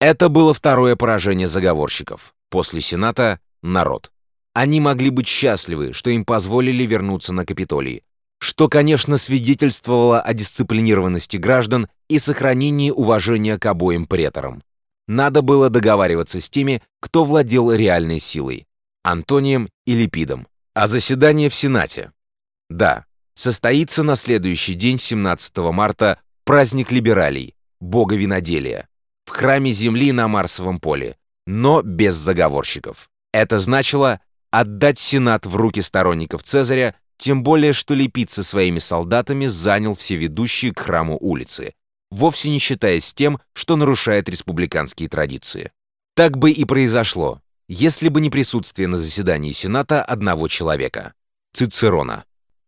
Это было второе поражение заговорщиков. После Сената — народ. Они могли быть счастливы, что им позволили вернуться на Капитолий, что, конечно, свидетельствовало о дисциплинированности граждан и сохранении уважения к обоим преторам. Надо было договариваться с теми, кто владел реальной силой – Антонием и Липидом. А заседание в Сенате? Да, состоится на следующий день, 17 марта, праздник либералей, бога виноделия, в храме Земли на Марсовом поле, но без заговорщиков. Это значило отдать Сенат в руки сторонников Цезаря, тем более что Липид со своими солдатами занял все ведущие к храму улицы, вовсе не считаясь тем, что нарушает республиканские традиции. Так бы и произошло, если бы не присутствие на заседании Сената одного человека – Цицерона.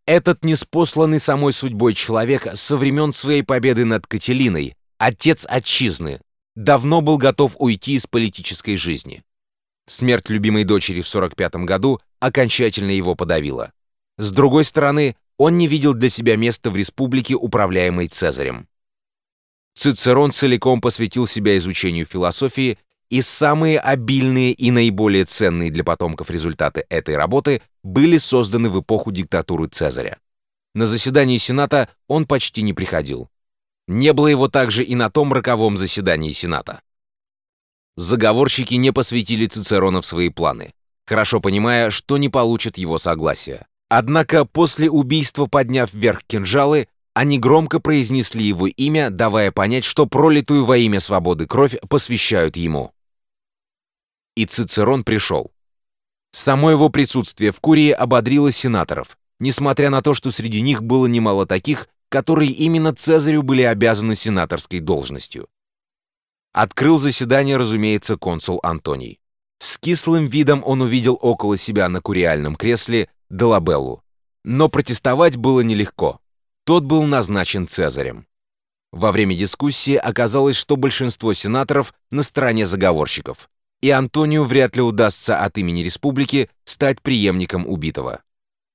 Этот неспосланный самой судьбой человек со времен своей победы над Кателиной, отец отчизны, давно был готов уйти из политической жизни. Смерть любимой дочери в 45 году окончательно его подавила. С другой стороны, он не видел для себя места в республике, управляемой Цезарем. Цицерон целиком посвятил себя изучению философии, и самые обильные и наиболее ценные для потомков результаты этой работы были созданы в эпоху диктатуры Цезаря. На заседании Сената он почти не приходил. Не было его также и на том роковом заседании Сената. Заговорщики не посвятили Цицерона в свои планы, хорошо понимая, что не получат его согласия. Однако после убийства, подняв вверх кинжалы, они громко произнесли его имя, давая понять, что пролитую во имя свободы кровь посвящают ему. И Цицерон пришел. Само его присутствие в Курии ободрило сенаторов, несмотря на то, что среди них было немало таких, которые именно Цезарю были обязаны сенаторской должностью. Открыл заседание, разумеется, консул Антоний. С кислым видом он увидел около себя на куриальном кресле Долабеллу. Но протестовать было нелегко. Тот был назначен Цезарем. Во время дискуссии оказалось, что большинство сенаторов на стороне заговорщиков, и Антонию вряд ли удастся от имени республики стать преемником убитого.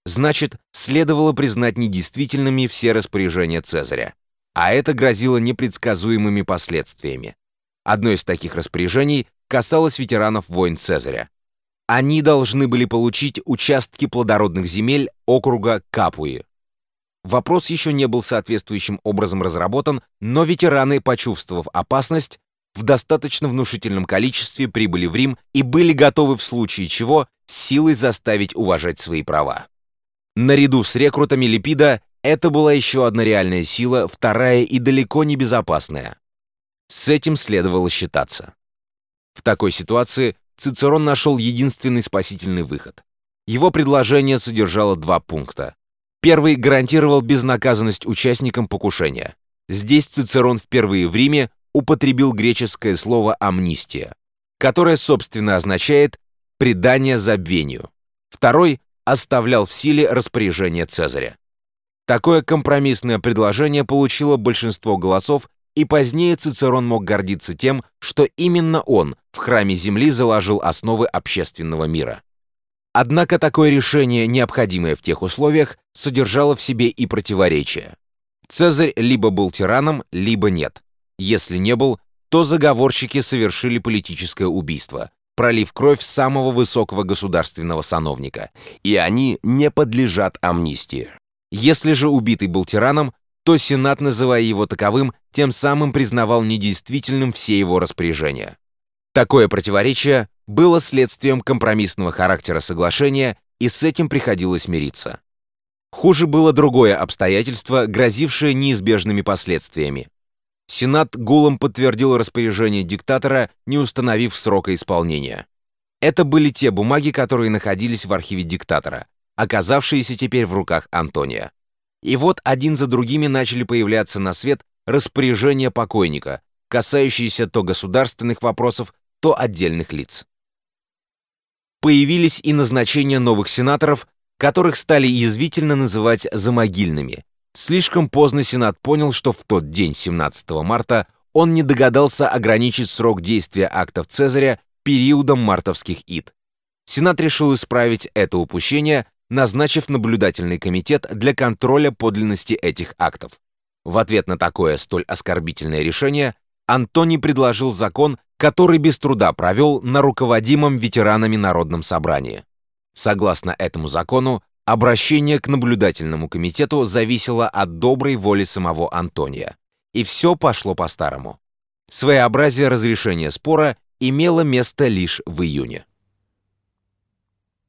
Значит, следовало признать недействительными все распоряжения Цезаря, а это грозило непредсказуемыми последствиями. Одно из таких распоряжений касалось ветеранов войн Цезаря. Они должны были получить участки плодородных земель округа Капуи. Вопрос еще не был соответствующим образом разработан, но ветераны, почувствовав опасность, в достаточно внушительном количестве прибыли в Рим и были готовы в случае чего силой заставить уважать свои права. Наряду с рекрутами Липида это была еще одна реальная сила, вторая и далеко не безопасная. С этим следовало считаться. В такой ситуации Цицерон нашел единственный спасительный выход. Его предложение содержало два пункта. Первый гарантировал безнаказанность участникам покушения. Здесь Цицерон впервые в Риме употребил греческое слово «амнистия», которое, собственно, означает «предание забвению». Второй оставлял в силе распоряжение Цезаря. Такое компромиссное предложение получило большинство голосов и позднее Цицерон мог гордиться тем, что именно он в храме Земли заложил основы общественного мира. Однако такое решение, необходимое в тех условиях, содержало в себе и противоречия. Цезарь либо был тираном, либо нет. Если не был, то заговорщики совершили политическое убийство, пролив кровь самого высокого государственного сановника, и они не подлежат амнистии. Если же убитый был тираном, то Сенат, называя его таковым, тем самым признавал недействительным все его распоряжения. Такое противоречие было следствием компромиссного характера соглашения, и с этим приходилось мириться. Хуже было другое обстоятельство, грозившее неизбежными последствиями. Сенат гулом подтвердил распоряжение диктатора, не установив срока исполнения. Это были те бумаги, которые находились в архиве диктатора, оказавшиеся теперь в руках Антония. И вот один за другими начали появляться на свет распоряжения покойника, касающиеся то государственных вопросов, то отдельных лиц. Появились и назначения новых сенаторов, которых стали язвительно называть «замогильными». Слишком поздно Сенат понял, что в тот день, 17 марта, он не догадался ограничить срок действия актов Цезаря периодом мартовских ид. Сенат решил исправить это упущение, назначив наблюдательный комитет для контроля подлинности этих актов. В ответ на такое столь оскорбительное решение Антоний предложил закон, который без труда провел на руководимом ветеранами Народном собрании. Согласно этому закону, обращение к наблюдательному комитету зависело от доброй воли самого Антония. И все пошло по-старому. Своеобразие разрешения спора имело место лишь в июне.